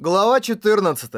Глава 14.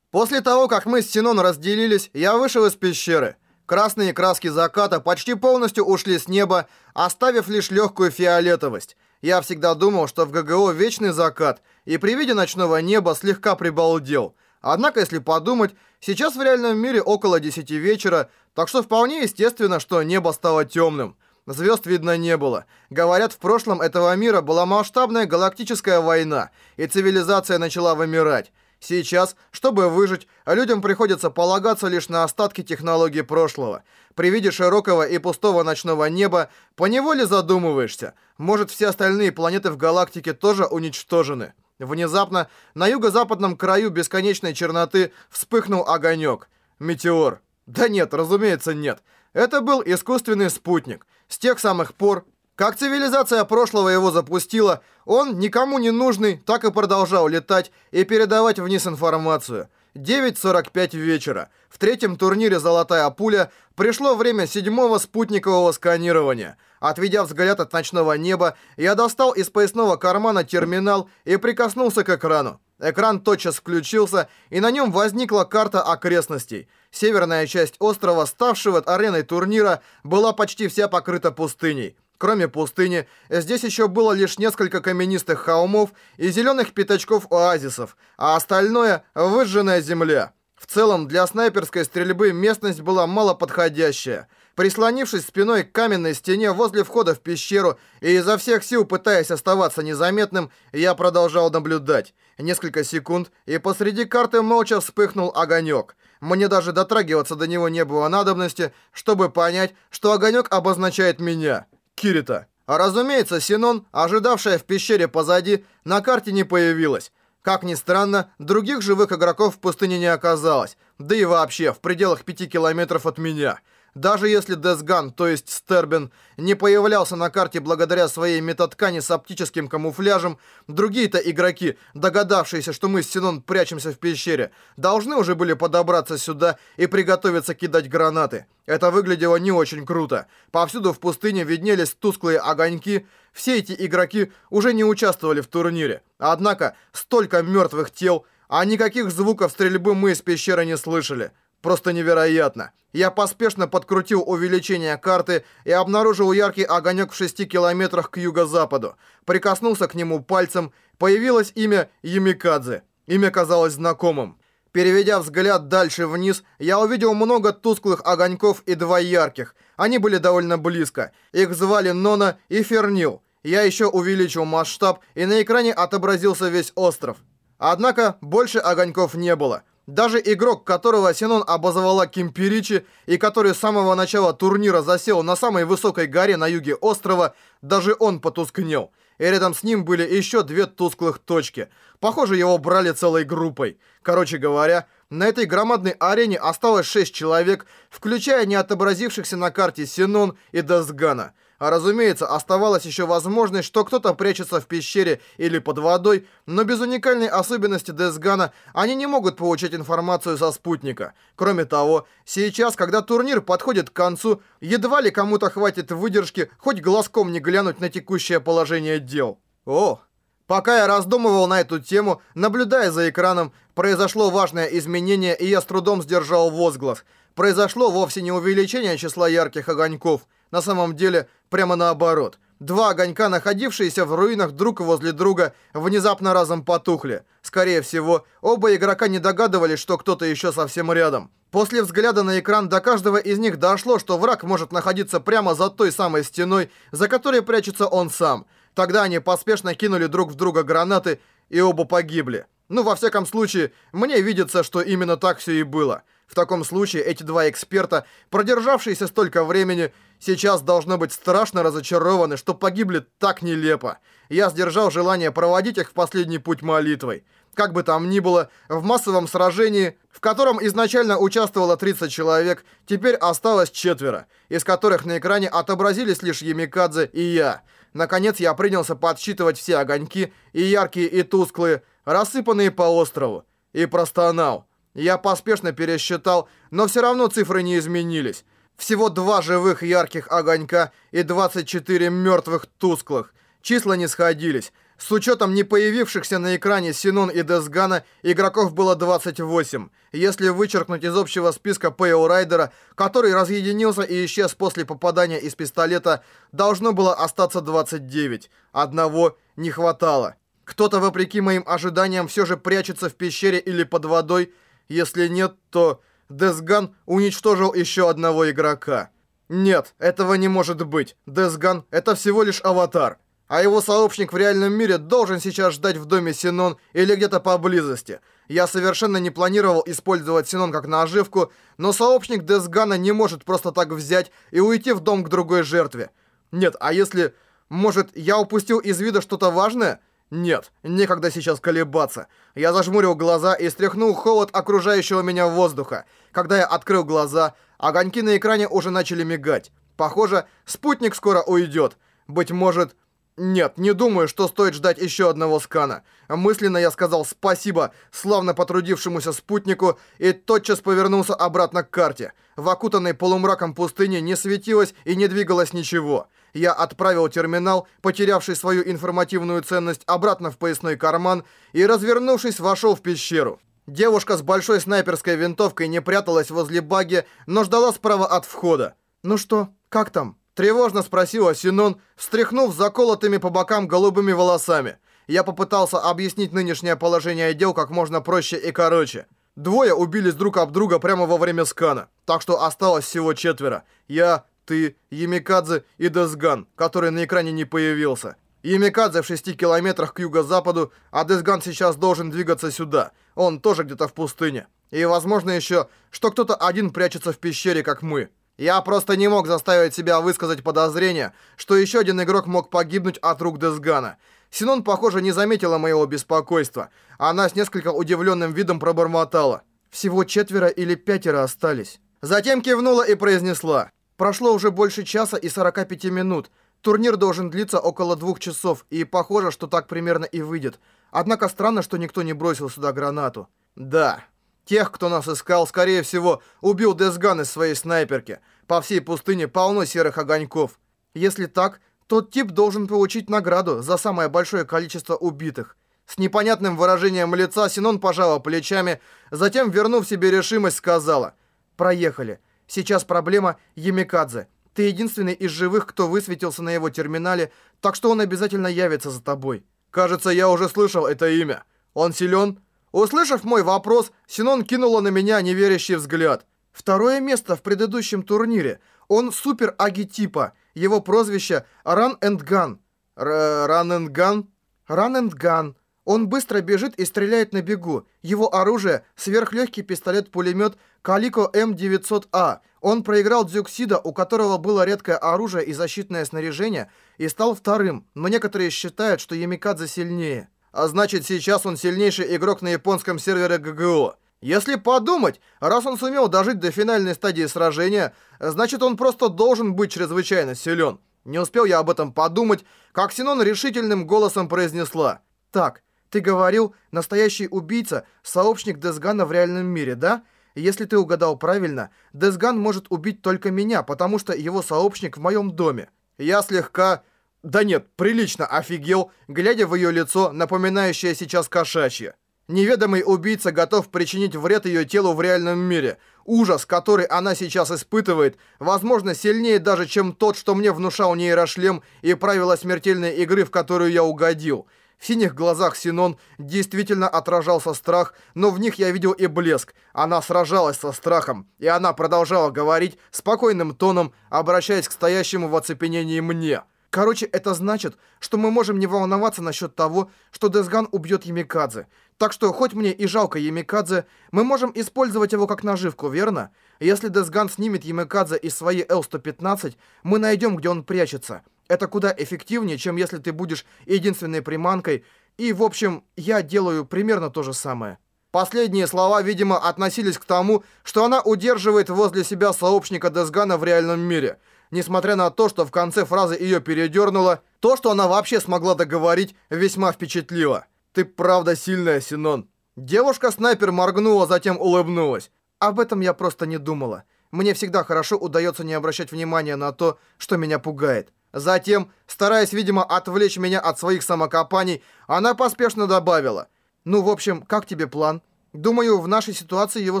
После того, как мы с Синон разделились, я вышел из пещеры. Красные краски заката почти полностью ушли с неба, оставив лишь легкую фиолетовость. Я всегда думал, что в ГГО вечный закат, и при виде ночного неба слегка прибалдел. Однако, если подумать, сейчас в реальном мире около 10 вечера, так что вполне естественно, что небо стало темным. Звезд видно не было. Говорят, в прошлом этого мира была масштабная галактическая война, и цивилизация начала вымирать. Сейчас, чтобы выжить, людям приходится полагаться лишь на остатки технологий прошлого. При виде широкого и пустого ночного неба поневоле задумываешься, может все остальные планеты в галактике тоже уничтожены. Внезапно на юго-западном краю бесконечной черноты вспыхнул огонек. Метеор. Да нет, разумеется, нет. Это был искусственный спутник. С тех самых пор, как цивилизация прошлого его запустила, он, никому не нужный, так и продолжал летать и передавать вниз информацию. 9.45 вечера. В третьем турнире «Золотая пуля» пришло время седьмого спутникового сканирования. Отведя взгляд от ночного неба, я достал из поясного кармана терминал и прикоснулся к экрану. Экран тотчас включился, и на нем возникла карта окрестностей. Северная часть острова, ставшего ареной турнира, была почти вся покрыта пустыней. Кроме пустыни, здесь еще было лишь несколько каменистых холмов и зеленых пятачков оазисов, а остальное — выжженная земля. В целом, для снайперской стрельбы местность была малоподходящая. Прислонившись спиной к каменной стене возле входа в пещеру и изо всех сил пытаясь оставаться незаметным, я продолжал наблюдать. Несколько секунд, и посреди карты молча вспыхнул огонек. Мне даже дотрагиваться до него не было надобности, чтобы понять, что огонек обозначает меня. Кирита. А разумеется, Синон, ожидавшая в пещере позади, на карте не появилась. Как ни странно, других живых игроков в пустыне не оказалось. Да и вообще, в пределах пяти километров от меня. Даже если Десган, то есть Стербин, не появлялся на карте благодаря своей метаткани с оптическим камуфляжем, другие-то игроки, догадавшиеся, что мы с Синон прячемся в пещере, должны уже были подобраться сюда и приготовиться кидать гранаты. Это выглядело не очень круто. Повсюду в пустыне виднелись тусклые огоньки. Все эти игроки уже не участвовали в турнире. Однако, столько мертвых тел, а никаких звуков стрельбы мы из пещеры не слышали. Просто невероятно. Я поспешно подкрутил увеличение карты и обнаружил яркий огонек в 6 километрах к юго-западу. Прикоснулся к нему пальцем. Появилось имя Юмикадзе. Имя казалось знакомым. Переведя взгляд дальше вниз, я увидел много тусклых огоньков и два ярких. Они были довольно близко. Их звали Нона и Фернил. Я еще увеличил масштаб, и на экране отобразился весь остров. Однако больше огоньков не было. Даже игрок, которого Синон обозвала Кимперичи и который с самого начала турнира засел на самой высокой горе на юге острова, даже он потускнел. И рядом с ним были еще две тусклых точки. Похоже, его брали целой группой. Короче говоря, на этой громадной арене осталось шесть человек, включая не отобразившихся на карте Синон и Дасгана. А разумеется, оставалась еще возможность, что кто-то прячется в пещере или под водой, но без уникальной особенности Десгана они не могут получать информацию со спутника. Кроме того, сейчас, когда турнир подходит к концу, едва ли кому-то хватит выдержки хоть глазком не глянуть на текущее положение дел. О, Пока я раздумывал на эту тему, наблюдая за экраном, произошло важное изменение, и я с трудом сдержал возглас. Произошло вовсе не увеличение числа ярких огоньков – на самом деле, прямо наоборот. Два огонька, находившиеся в руинах друг возле друга, внезапно разом потухли. Скорее всего, оба игрока не догадывались, что кто-то еще совсем рядом. После взгляда на экран до каждого из них дошло, что враг может находиться прямо за той самой стеной, за которой прячется он сам. Тогда они поспешно кинули друг в друга гранаты, и оба погибли. Ну, во всяком случае, мне видится, что именно так все и было. В таком случае эти два эксперта, продержавшиеся столько времени, сейчас должны быть страшно разочарованы, что погибли так нелепо. Я сдержал желание проводить их в последний путь молитвой. Как бы там ни было, в массовом сражении, в котором изначально участвовало 30 человек, теперь осталось четверо, из которых на экране отобразились лишь Ямикадзе и я. Наконец я принялся подсчитывать все огоньки, и яркие, и тусклые, рассыпанные по острову, и простонал. Я поспешно пересчитал, но все равно цифры не изменились. Всего два живых ярких огонька и 24 мертвых тусклых. Числа не сходились. С учетом не появившихся на экране Синон и Десгана, игроков было 28. Если вычеркнуть из общего списка Пэйо Райдера, который разъединился и исчез после попадания из пистолета, должно было остаться 29. Одного не хватало. Кто-то, вопреки моим ожиданиям, все же прячется в пещере или под водой. Если нет, то Десган уничтожил еще одного игрока. Нет, этого не может быть. Десган — это всего лишь аватар а его сообщник в реальном мире должен сейчас ждать в доме Синон или где-то поблизости. Я совершенно не планировал использовать Синон как наживку, но сообщник Десгана не может просто так взять и уйти в дом к другой жертве. Нет, а если... Может, я упустил из вида что-то важное? Нет, некогда сейчас колебаться. Я зажмурил глаза и стряхнул холод окружающего меня воздуха. Когда я открыл глаза, огоньки на экране уже начали мигать. Похоже, спутник скоро уйдет. Быть может, нет, не думаю, что стоит ждать еще одного скана. Мысленно я сказал спасибо славно потрудившемуся спутнику и тотчас повернулся обратно к карте. В окутанной полумраком пустыне не светилось и не двигалось ничего. Я отправил терминал, потерявший свою информативную ценность, обратно в поясной карман и, развернувшись, вошел в пещеру. Девушка с большой снайперской винтовкой не пряталась возле баги, но ждала справа от входа. «Ну что, как там?» Тревожно спросила Синон, встряхнув заколотыми по бокам голубыми волосами. Я попытался объяснить нынешнее положение дел как можно проще и короче. Двое убились друг об друга прямо во время скана, так что осталось всего четверо. Я, ты, Ямикадзе и Десган, который на экране не появился. Ямикадзе в шести километрах к юго-западу, а Десган сейчас должен двигаться сюда. Он тоже где-то в пустыне. И возможно еще, что кто-то один прячется в пещере, как мы. Я просто не мог заставить себя высказать подозрение, что еще один игрок мог погибнуть от рук Десгана. Синон, похоже, не заметила моего беспокойства. Она с несколько удивленным видом пробормотала. Всего четверо или пятеро остались. Затем кивнула и произнесла. Прошло уже больше часа и 45 минут. Турнир должен длиться около двух часов, и похоже, что так примерно и выйдет. Однако странно, что никто не бросил сюда гранату. Да, Тех, кто нас искал, скорее всего, убил Десган из своей снайперки. По всей пустыне полно серых огоньков. Если так, тот тип должен получить награду за самое большое количество убитых. С непонятным выражением лица Синон пожала плечами, затем, вернув себе решимость, сказала «Проехали. Сейчас проблема Ямикадзе. Ты единственный из живых, кто высветился на его терминале, так что он обязательно явится за тобой». «Кажется, я уже слышал это имя. Он силен?» Услышав мой вопрос, Синон кинула на меня неверящий взгляд. Второе место в предыдущем турнире. Он супер-аги типа. Его прозвище Run and Gun. Run and Gun? Run and Gun. Он быстро бежит и стреляет на бегу. Его оружие – сверхлегкий пистолет-пулемет Калико М900А. Он проиграл Дзюксида, у которого было редкое оружие и защитное снаряжение, и стал вторым, но некоторые считают, что Ямикадзе сильнее. А значит, сейчас он сильнейший игрок на японском сервере ГГО. Если подумать, раз он сумел дожить до финальной стадии сражения, значит он просто должен быть чрезвычайно силен. Не успел я об этом подумать, как Синон решительным голосом произнесла. «Так, ты говорил, настоящий убийца — сообщник Десгана в реальном мире, да? Если ты угадал правильно, Десган может убить только меня, потому что его сообщник в моем доме». Я слегка да нет, прилично офигел, глядя в ее лицо, напоминающее сейчас кошачье. Неведомый убийца готов причинить вред ее телу в реальном мире. Ужас, который она сейчас испытывает, возможно, сильнее даже, чем тот, что мне внушал нейрошлем и правила смертельной игры, в которую я угодил. В синих глазах Синон действительно отражался страх, но в них я видел и блеск. Она сражалась со страхом, и она продолжала говорить спокойным тоном, обращаясь к стоящему в оцепенении мне. Короче, это значит, что мы можем не волноваться насчет того, что Десган убьет Ямикадзе. Так что, хоть мне и жалко Ямикадзе, мы можем использовать его как наживку, верно? Если Десган снимет Ямикадзе из своей Л-115, мы найдем, где он прячется. Это куда эффективнее, чем если ты будешь единственной приманкой. И, в общем, я делаю примерно то же самое. Последние слова, видимо, относились к тому, что она удерживает возле себя сообщника Десгана в реальном мире – Несмотря на то, что в конце фразы ее передернуло, то, что она вообще смогла договорить, весьма впечатлило. «Ты правда сильная, Синон». Девушка-снайпер моргнула, затем улыбнулась. Об этом я просто не думала. Мне всегда хорошо удается не обращать внимания на то, что меня пугает. Затем, стараясь, видимо, отвлечь меня от своих самокопаний, она поспешно добавила. «Ну, в общем, как тебе план? Думаю, в нашей ситуации его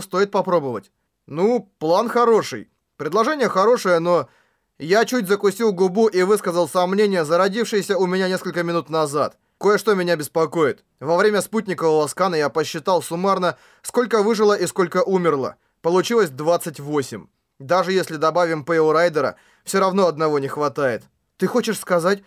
стоит попробовать». «Ну, план хороший. Предложение хорошее, но...» Я чуть закусил губу и высказал сомнение, зародившееся у меня несколько минут назад. Кое-что меня беспокоит. Во время спутникового скана я посчитал суммарно, сколько выжило и сколько умерло. Получилось 28. Даже если добавим Пэйо Райдера, все равно одного не хватает. Ты хочешь сказать,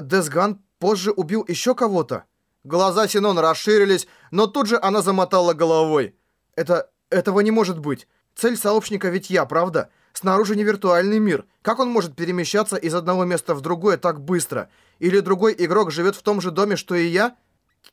Десган позже убил еще кого-то? Глаза Синон расширились, но тут же она замотала головой. Это... этого не может быть. Цель сообщника ведь я, правда? Снаружи не виртуальный мир. Как он может перемещаться из одного места в другое так быстро? Или другой игрок живет в том же доме, что и я?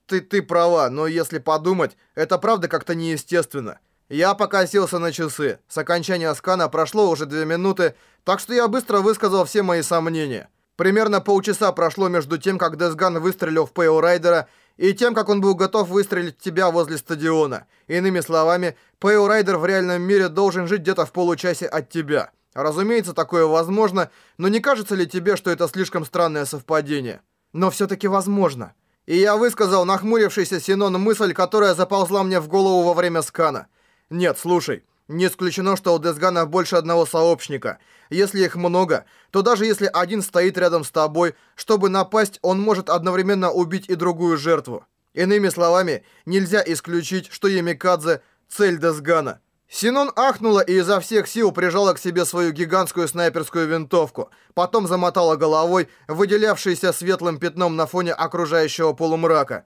Ты, ты права, но если подумать, это правда как-то неестественно. Я покосился на часы. С окончания скана прошло уже две минуты, так что я быстро высказал все мои сомнения. Примерно полчаса прошло между тем, как Десган выстрелил в Пэйо Райдера, и тем, как он был готов выстрелить тебя возле стадиона. Иными словами, Пэйо Райдер в реальном мире должен жить где-то в получасе от тебя. Разумеется, такое возможно, но не кажется ли тебе, что это слишком странное совпадение? Но все-таки возможно. И я высказал нахмурившийся Синон мысль, которая заползла мне в голову во время скана. Нет, слушай, не исключено, что у Десгана больше одного сообщника. Если их много, то даже если один стоит рядом с тобой, чтобы напасть, он может одновременно убить и другую жертву. Иными словами, нельзя исключить, что Ямикадзе — цель Десгана. Синон ахнула и изо всех сил прижала к себе свою гигантскую снайперскую винтовку. Потом замотала головой, выделявшейся светлым пятном на фоне окружающего полумрака.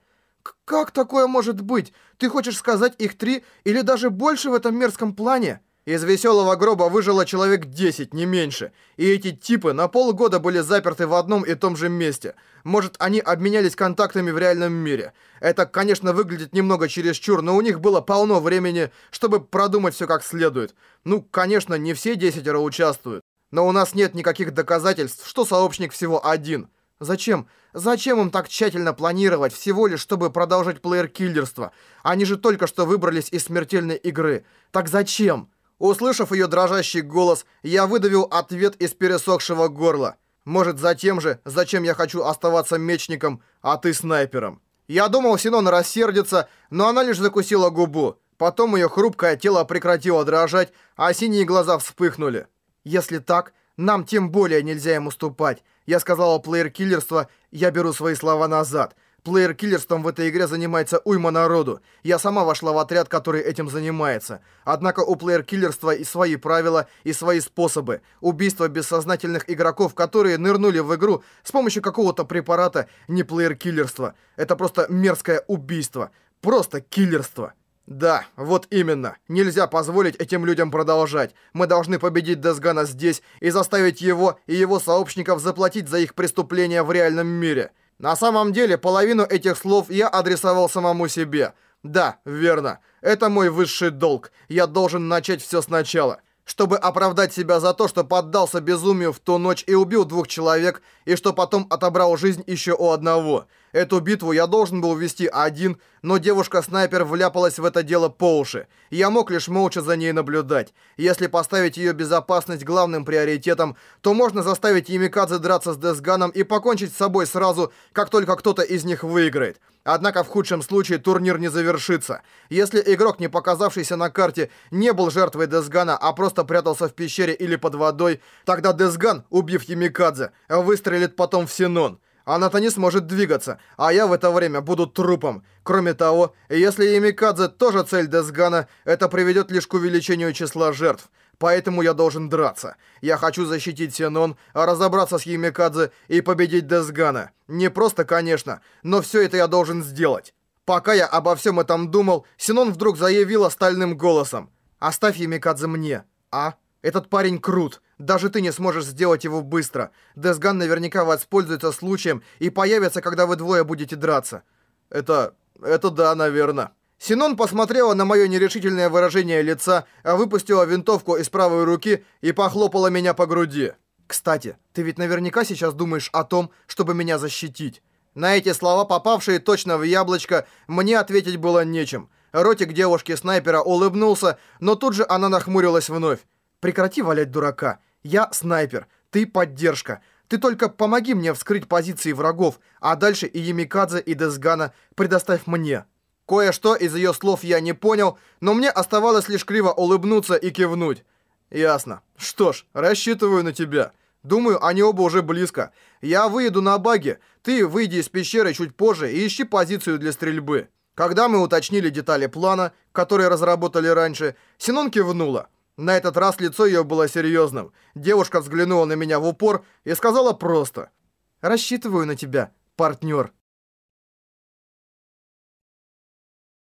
«Как такое может быть? Ты хочешь сказать их три или даже больше в этом мерзком плане?» Из веселого гроба выжило человек 10, не меньше. И эти типы на полгода были заперты в одном и том же месте. Может, они обменялись контактами в реальном мире. Это, конечно, выглядит немного чересчур, но у них было полно времени, чтобы продумать все как следует. Ну, конечно, не все десятеро участвуют. Но у нас нет никаких доказательств, что сообщник всего один. Зачем? Зачем им так тщательно планировать, всего лишь чтобы продолжать плеер-киллерство? Они же только что выбрались из смертельной игры. Так зачем? Услышав ее дрожащий голос, я выдавил ответ из пересохшего горла. Может, за тем же, зачем я хочу оставаться мечником, а ты снайпером. Я думал, Синон рассердится, но она лишь закусила губу. Потом ее хрупкое тело прекратило дрожать, а синие глаза вспыхнули. Если так, нам тем более нельзя им уступать. Я сказала плеер-киллерство, я беру свои слова назад. Плеер-киллерством в этой игре занимается уйма народу. Я сама вошла в отряд, который этим занимается. Однако у плеер-киллерства и свои правила, и свои способы. Убийство бессознательных игроков, которые нырнули в игру с помощью какого-то препарата, не плеер-киллерство. Это просто мерзкое убийство. Просто киллерство. Да, вот именно. Нельзя позволить этим людям продолжать. Мы должны победить Десгана здесь и заставить его и его сообщников заплатить за их преступления в реальном мире. На самом деле, половину этих слов я адресовал самому себе. Да, верно. Это мой высший долг. Я должен начать все сначала. Чтобы оправдать себя за то, что поддался безумию в ту ночь и убил двух человек, и что потом отобрал жизнь еще у одного. Эту битву я должен был вести один, но девушка-снайпер вляпалась в это дело по уши. Я мог лишь молча за ней наблюдать. Если поставить ее безопасность главным приоритетом, то можно заставить Ямикадзе драться с Десганом и покончить с собой сразу, как только кто-то из них выиграет. Однако в худшем случае турнир не завершится. Если игрок, не показавшийся на карте, не был жертвой Десгана, а просто прятался в пещере или под водой, тогда Десган, убив Ямикадзе, выстрелит потом в Синон. Она-то не сможет двигаться, а я в это время буду трупом. Кроме того, если Ямикадзе тоже цель Десгана, это приведет лишь к увеличению числа жертв. Поэтому я должен драться. Я хочу защитить Синон, разобраться с Ямикадзе и победить Десгана. Не просто, конечно, но все это я должен сделать. Пока я обо всем этом думал, Синон вдруг заявила стальным голосом. «Оставь Ямикадзе мне, а?» Этот парень крут. Даже ты не сможешь сделать его быстро. Десган наверняка воспользуется случаем и появится, когда вы двое будете драться. Это... это да, наверное. Синон посмотрела на мое нерешительное выражение лица, а выпустила винтовку из правой руки и похлопала меня по груди. «Кстати, ты ведь наверняка сейчас думаешь о том, чтобы меня защитить». На эти слова, попавшие точно в яблочко, мне ответить было нечем. Ротик девушки-снайпера улыбнулся, но тут же она нахмурилась вновь. Прекрати валять дурака. Я снайпер, ты поддержка. Ты только помоги мне вскрыть позиции врагов, а дальше и Ямикадзе, и Десгана предоставь мне». Кое-что из ее слов я не понял, но мне оставалось лишь криво улыбнуться и кивнуть. «Ясно. Что ж, рассчитываю на тебя. Думаю, они оба уже близко. Я выеду на баге, ты выйди из пещеры чуть позже и ищи позицию для стрельбы». Когда мы уточнили детали плана, которые разработали раньше, Синон кивнула. На этот раз лицо ее было серьезным. Девушка взглянула на меня в упор и сказала просто «Рассчитываю на тебя, партнер».